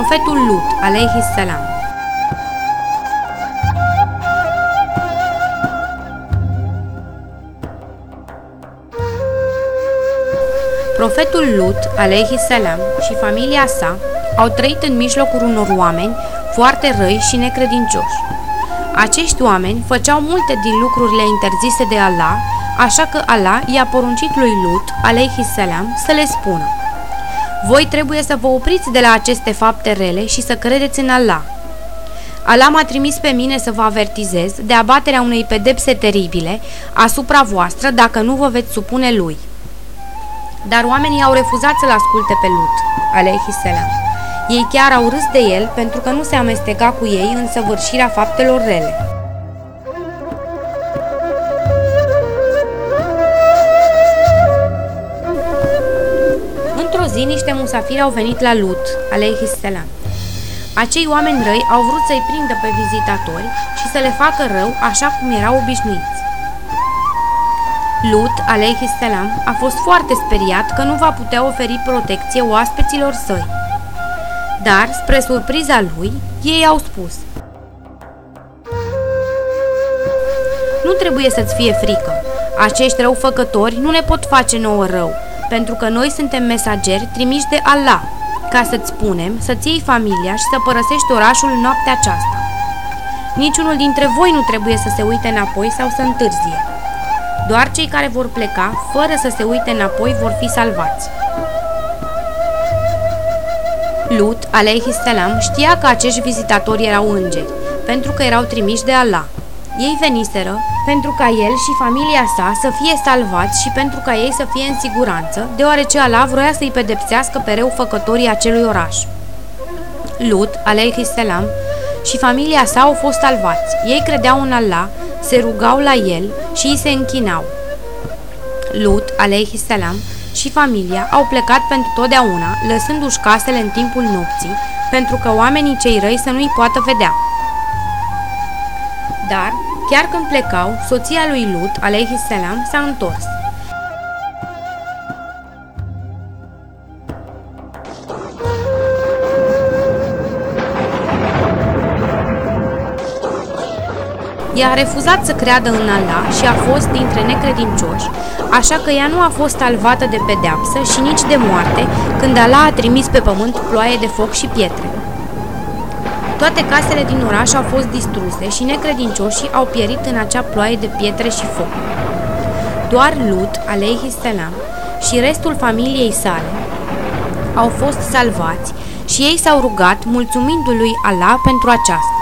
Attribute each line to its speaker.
Speaker 1: Profetul Lut, alaihi salam. Profetul Lut, alaihi salam, și familia sa au trăit în mijlocul unor oameni foarte răi și necredincioși. Acești oameni făceau multe din lucrurile interzise de Allah, așa că Allah i-a poruncit lui Lut, alaihi salam, să le spună Voi trebuie să vă opriți de la aceste fapte rele și să credeți în Allah. Allah m-a trimis pe mine să vă avertizez de abaterea unei pedepse teribile asupra voastră dacă nu vă veți supune lui. Dar oamenii au refuzat să-l asculte pe Lut, alaihi salam. Ei chiar au râs de el pentru că nu se amesteca cu ei în săvârșirea faptelor rele. Zi, niște musafiri au venit la Lut, alaihi salam. Acei oameni răi au vrut să-i prindă pe vizitatori și să le facă rău așa cum erau obișnuiți. Lut, alaihi salam, a fost foarte speriat că nu va putea oferi protecție oaspeților săi. Dar, spre surpriza lui, ei au spus Nu trebuie să-ți fie frică. Acești răufăcători nu ne pot face nouă rău, pentru că noi suntem mesageri trimiși de Allah, ca să-ți spunem să-ți iei familia și să părăsești orașul noaptea aceasta. Niciunul dintre voi nu trebuie să se uite înapoi sau să întârzie. Doar cei care vor pleca, fără să se uite înapoi, vor fi salvați. Lut, alaihi salam, știa că acești vizitatori erau îngeri, pentru că erau trimiși de Allah. Ei veniseră pentru ca el și familia sa să fie salvați și pentru ca ei să fie în siguranță, deoarece Allah vroia să-i pedepsească pe făcătorii acelui oraș. Lut, alaihi salam, și familia sa au fost salvați. Ei credeau în Allah, se rugau la el și îi se închinau. Lut, alaihi salam, și familia au plecat pentru totdeauna, lăsându-și casele în timpul nopții, pentru că oamenii cei răi să nu-i poată vedea. Dar, chiar când plecau, soția lui Lut, alaihi salam, s-a întors. Ea a refuzat să creadă în Allah și a fost dintre necredincioși, așa că ea nu a fost salvată de pedeapsă și nici de moarte când Allah a trimis pe pământ ploaie de foc și pietre. Toate casele din oraș au fost distruse și necredincioșii au pierit în acea ploaie de pietre și foc. Doar Lut, alaihi salam, și restul familiei sale au fost salvați și ei s-au rugat mulțumindu-lui Allah pentru aceasta.